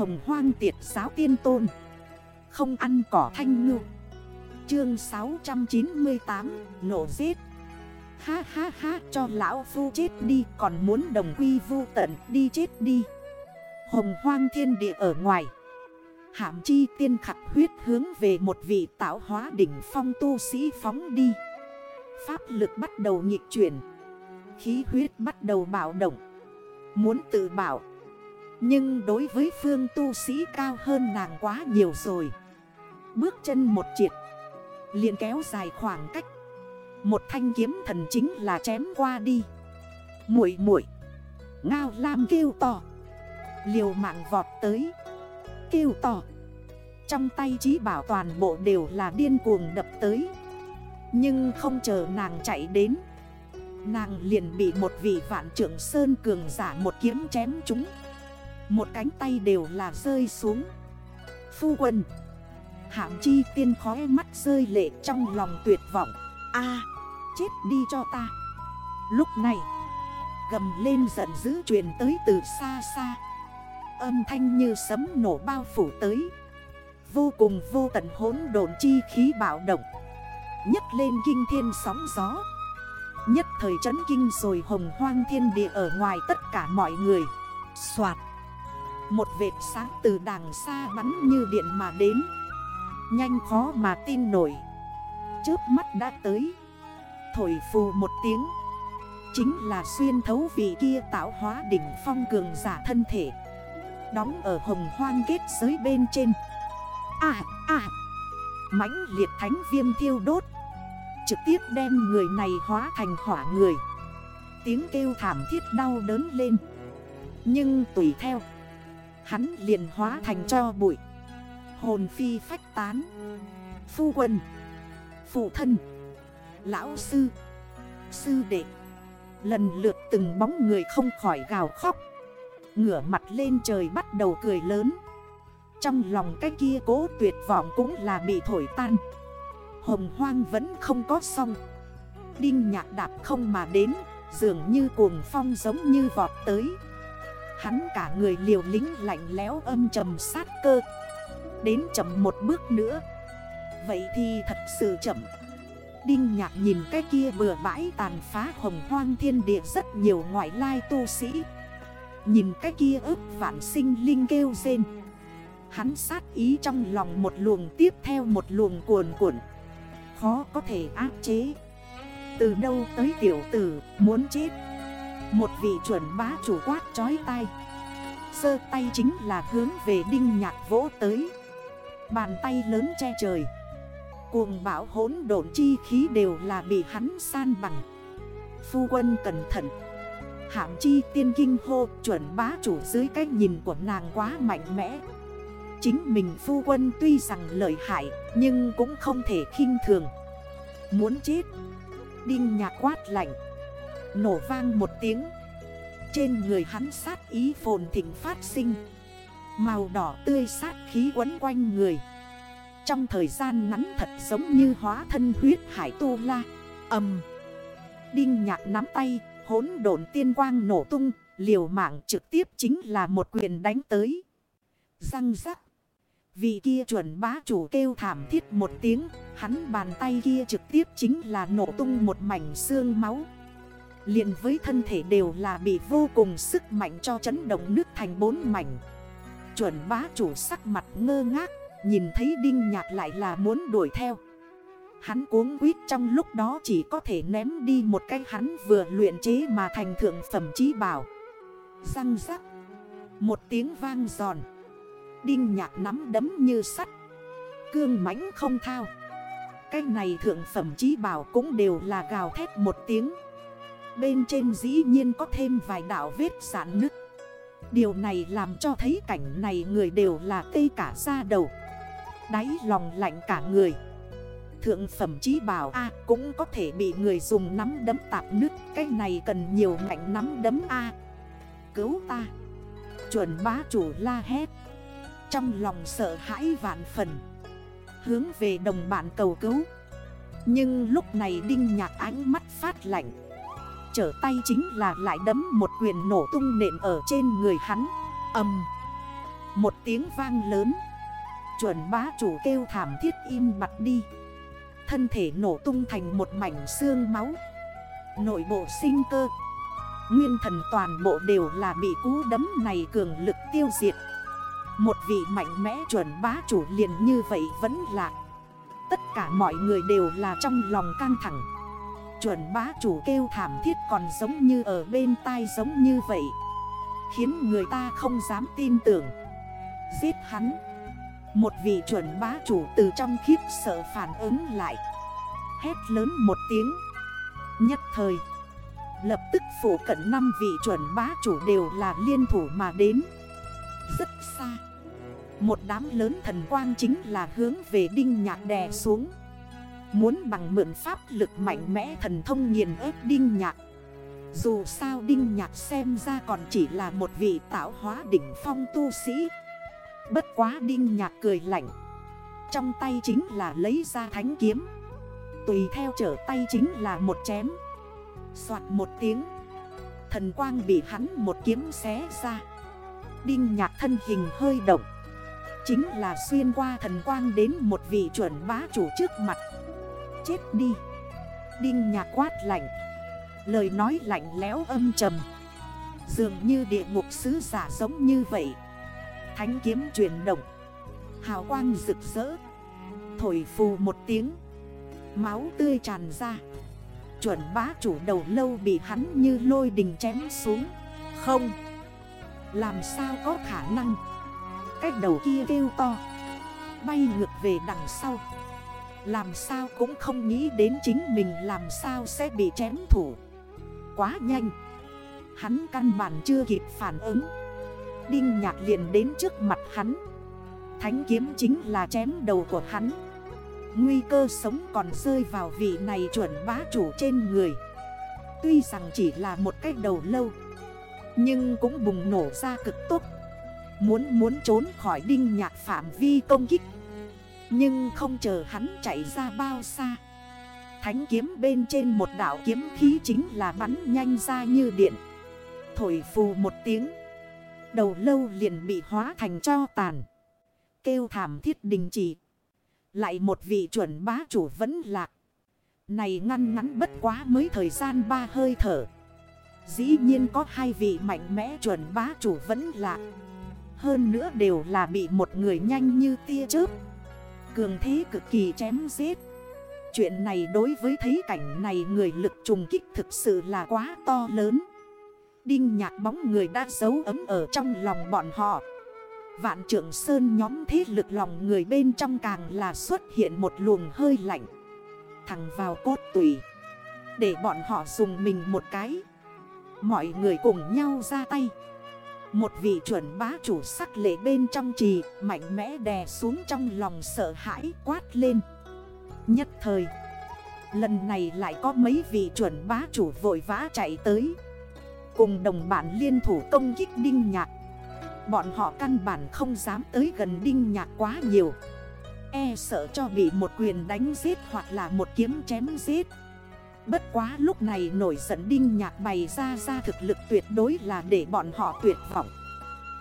Hồng hoang tiệt giáo tiên tôn. Không ăn cỏ thanh ngư. Chương 698 Nổ giết. Ha ha ha, cho lão phu chết đi, Còn muốn đồng quy vu tận, đi chết đi. Hồng hoang thiên địa ở ngoài. Hạm chi tiên khắc huyết hướng về một vị tạo hóa đỉnh phong tu sĩ phóng đi. Pháp lực bắt đầu nhịp chuyển. Khí huyết bắt đầu bạo động. Muốn tự bảo nhưng đối với phương tu sĩ cao hơn nàng quá nhiều rồi. Bước chân một triệt liền kéo dài khoảng cách. Một thanh kiếm thần chính là chém qua đi. Muội muội, Ngao Lam kêu to. Liều mạng vọt tới, Kêu to. Trong tay trí bảo toàn bộ đều là điên cuồng đập tới. Nhưng không chờ nàng chạy đến, Nàng liền bị một vị vạn trưởng sơn cường giả một kiếm chém chúng một cánh tay đều là rơi xuống. Phu quân. Hạm chi tiên khói mắt rơi lệ trong lòng tuyệt vọng. A, chết đi cho ta. Lúc này, Gầm lên giận dữ truyền tới từ xa xa. Âm thanh như sấm nổ bao phủ tới. Vô cùng vô tận hốn đồn chi khí bạo động. Nhất lên kinh thiên sóng gió. Nhất thời chấn kinh rồi hồng hoang thiên địa ở ngoài tất cả mọi người. Xoạt. Một vệt sáng từ đằng xa bắn như điện mà đến. Nhanh khó mà tin nổi. Trước mắt đã tới. Thổi phù một tiếng. Chính là xuyên thấu vị kia tạo hóa đỉnh phong cường giả thân thể. Đóng ở hồng hoang kết giới bên trên. À à. Mãnh liệt thánh viêm thiêu đốt. Trực tiếp đem người này hóa thành hỏa người. Tiếng kêu thảm thiết đau đớn lên. Nhưng tùy theo. Hắn liền hóa thành cho bụi. Hồn phi phách tán. Phu quân. Phụ thân. Lão sư. Sư đệ. Lần lượt từng bóng người không khỏi gào khóc. Ngửa mặt lên trời bắt đầu cười lớn. Trong lòng cái kia cố tuyệt vọng cũng là bị thổi tan. Hồng hoang vẫn không có xong. Đinh nhạc đạp không mà đến. Dường như cuồng phong giống như vọt tới. Hắn cả người liều lính lạnh lẽo âm trầm sát cơ. Đến chậm một bước nữa. Vậy thì thật sự chậm. Đinh nhạc nhìn cái kia bừa bãi tàn phá hồng hoang thiên địa rất nhiều ngoại lai tu sĩ. Nhìn cái kia ức vạn sinh linh kêu rên. Hắn sát ý trong lòng một luồng tiếp theo một luồng cuồn cuộn. Khó có thể áp chế. Từ đâu tới tiểu tử muốn chết? Một vị chuẩn bá chủ quát chói tay Sơ tay chính là hướng về đinh nhạc vỗ tới. Bàn tay lớn che trời. Cuồng bão hốn độn chi khí đều là bị hắn san bằng. Phu quân cẩn thận. Hạm chi tiên kinh hô, chuẩn bá chủ dưới cái nhìn của nàng quá mạnh mẽ. Chính mình phu quân tuy rằng lợi hại, Nhưng cũng không thể khinh thường. Muốn chết. Đinh nhạc quát lạnh. Nổ vang một tiếng. Trên người hắn sát ý phồn thịnh phát sinh. Màu đỏ tươi sát khí quấn quanh người. Trong thời gian ngắn thật giống như hóa thân huyết hải tu la. Âm. Đinh nhạc nắm tay Hốn độn tiên quang nổ tung, Liều mạng trực tiếp chính là một quyền đánh tới. Răng rắc. Vị kia chuẩn bá chủ kêu thảm thiết một tiếng, Hắn bàn tay kia trực tiếp chính là nổ tung một mảnh xương máu liền với thân thể đều là bị vô cùng sức mạnh cho chấn động nước thành bốn mảnh. Chuẩn bá chủ sắc mặt ngơ ngác, Nhìn thấy đinh nhạc lại là muốn đuổi theo. Hắn cuống quýt trong lúc đó chỉ có thể ném đi một cái hắn vừa luyện chế mà thành thượng phẩm chí bảo. Răng rắc, Một tiếng vang giòn. Đinh nhạc nắm đấm như sắt, Cương mãnh không thao. Cái này thượng phẩm chí bảo cũng đều là gào thét một tiếng. Bên trên dĩ nhiên có thêm vài đảo vết sản nứt. Điều này làm cho thấy cảnh này người đều là tê cả da đầu. Đáy lòng lạnh cả người. Thượng phẩm chí bảo A cũng có thể bị người dùng nắm đấm tạp nứt. Cái này cần nhiều mạnh nắm đấm A. Cứu ta. Chuẩn bá chủ la hét. Trong lòng sợ hãi vạn phần. Hướng về đồng bạn cầu cứu. Nhưng lúc này đinh nhạc ánh mắt phát lạnh. Trở tay chính là lại đấm một quyền nổ tung nện ở trên người hắn. Âm Một tiếng vang lớn. Chuẩn bá chủ kêu thảm thiết im mặt đi. Thân thể nổ tung thành một mảnh xương máu. Nội bộ sinh cơ. Nguyên thần toàn bộ đều là bị cú đấm này cường lực tiêu diệt. Một vị mạnh mẽ chuẩn bá chủ liền như vậy vẫn là. Tất cả mọi người đều là trong lòng căng thẳng. Chuẩn bá chủ kêu thảm thiết còn giống như ở bên tai giống như vậy. Khiến người ta không dám tin tưởng. Giết hắn. Một vị chuẩn bá chủ từ trong khiếp sợ phản ứng lại. Hét lớn một tiếng. Nhất thời, Lập tức phủ cận năm vị chuẩn bá chủ đều là liên thủ mà đến. Rất xa, Một đám lớn thần quang chính là hướng về đinh nhạc đè xuống. Muốn bằng mượn pháp lực mạnh mẽ thần thông nghiền ép đinh nhạc. Dù sao đinh nhạc xem ra còn chỉ là một vị tạo hóa đỉnh phong tu sĩ. Bất quá đinh nhạc cười lạnh. Trong tay chính là lấy ra thánh kiếm. Tùy theo trở tay chính là một chém. Xoạt một tiếng. Thần quang bị hắn một kiếm xé ra. Đinh nhạc thân hình hơi động. Chính là xuyên qua thần quang đến một vị chuẩn bá chủ trước mặt. Chết đi. Đinh nhạc quát lạnh. Lời nói lạnh lẽo âm trầm. Dường như địa ngục sứ giả giống như vậy. Thánh kiếm chuyển động. Hào quang rực rỡ. Thổi phù một tiếng. Máu tươi tràn ra. Chuẩn bá chủ đầu lâu bị hắn như lôi đình chém xuống. Không. Làm sao có khả năng? Cách đầu kia kêu to. Bay ngược về đằng sau. Làm sao cũng không nghĩ đến chính mình làm sao sẽ bị chém thủ. Quá nhanh. Hắn căn bản chưa kịp phản ứng. Đinh nhạc liền đến trước mặt hắn. Thánh kiếm chính là chém đầu của hắn. Nguy cơ sống còn rơi vào vị này chuẩn bá chủ trên người. Tuy rằng chỉ là một cái đầu lâu, Nhưng cũng bùng nổ ra cực tốt. Muốn muốn trốn khỏi đinh nhạc phạm vi công kích. Nhưng không chờ hắn chạy ra bao xa Thánh kiếm bên trên một đảo kiếm khí chính là bắn nhanh ra như điện Thổi phù một tiếng Đầu lâu liền bị hóa thành cho tàn Kêu thảm thiết đình chỉ lại một vị chuẩn bá chủ vẫn lạc. Này ngăn ngắn bất quá mới thời gian ba hơi thở. Dĩ nhiên có hai vị mạnh mẽ chuẩn bá chủ vẫn lạc. Hơn nữa đều là bị một người nhanh như tia chớp. Cường thế cực kỳ chém giết. Chuyện này đối với thấy cảnh này người lực trùng kích thực sự là quá to lớn. Đinh nhạc bóng người đã giấu ấm ở trong lòng bọn họ. Vạn trưởng sơn nhóm thế lực lòng người bên trong càng là xuất hiện một luồng hơi lạnh Thẳng vào cốt tùy Để bọn họ dùng mình một cái Mọi người cùng nhau ra tay một vị chuẩn bá chủ sắc lệ bên trong trì, Mạnh mẽ đè xuống trong lòng sợ hãi, quát lên. Nhất thời, Lần này lại có mấy vị chuẩn bá chủ vội vã chạy tới. Cùng đồng bản liên thủ công kích đinh nhạc. Bọn họ căn bản không dám tới gần đinh nhạc quá nhiều. E sợ cho bị một quyền đánh giết hoặc là một kiếm chém giết. Bất quá lúc này nổi giận đinh nhạc bày ra ra thực lực tuyệt đối là để bọn họ tuyệt vọng.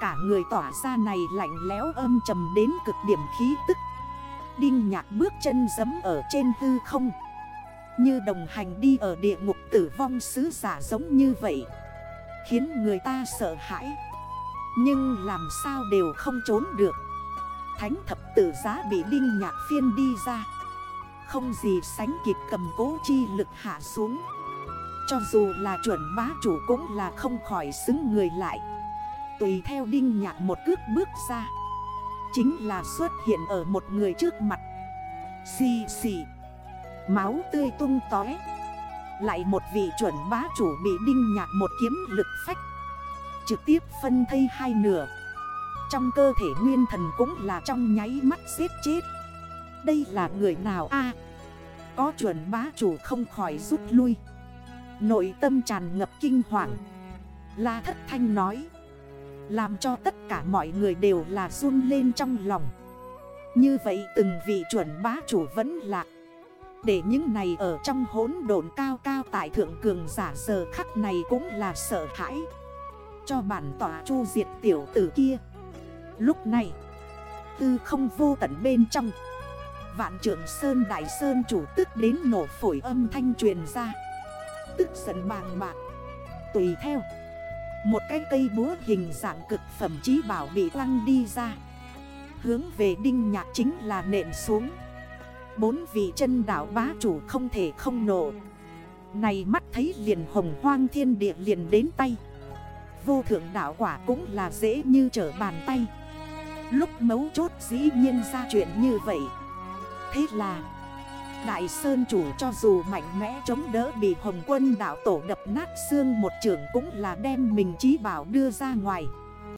Cả người tỏa ra này lạnh lẽo âm trầm đến cực điểm khí tức. Đinh nhạc bước chân giấm ở trên hư không. Như đồng hành đi ở địa ngục tử vong sứ giả giống như vậy. Khiến người ta sợ hãi. Nhưng làm sao đều không trốn được. Thánh thập tử giá bị đinh nhạc phiên đi ra. Không gì sánh kịp cầm cố chi lực hạ xuống. Cho dù là chuẩn bá chủ cũng là không khỏi xứng người lại. Tùy theo đinh nhạc một cước bước ra. Chính là xuất hiện ở một người trước mặt. Xì xì. Máu tươi tung tói Lại một vị chuẩn bá chủ bị đinh nhạc một kiếm lực phách. Trực tiếp phân thây hai nửa. Trong cơ thể nguyên thần cũng là trong nháy mắt giết chết. Đây là người nào a? Có chuẩn bá chủ không khỏi rút lui. Nội tâm tràn ngập kinh hoàng. La thất thanh nói, Làm cho tất cả mọi người đều là run lên trong lòng. Như vậy từng vị chuẩn bá chủ vẫn lạc Để những này ở trong hốn đồn cao cao tại thượng cường giả giờ khắc này cũng là sợ hãi. Cho bản tỏa chu diệt tiểu tử kia. Lúc này, Tư không vô tận bên trong Vạn trưởng Sơn Đại Sơn chủ tức đến nổ phổi âm thanh truyền ra. Tức giận bàng bạc. Tùy theo. Một cái cây búa hình dạng cực phẩm chí bảo bị lăng đi ra. Hướng về đinh nhạc chính là nện xuống. Bốn vị chân đảo bá chủ không thể không nổ. Này mắt thấy liền hồng hoang thiên địa liền đến tay. Vô thượng đảo quả cũng là dễ như trở bàn tay. Lúc mấu chốt dĩ nhiên ra chuyện như vậy. Thế là, Đại Sơn chủ cho dù mạnh mẽ chống đỡ bị Hồng quân đảo tổ đập nát xương, một trường cũng là đem mình trí bảo đưa ra ngoài.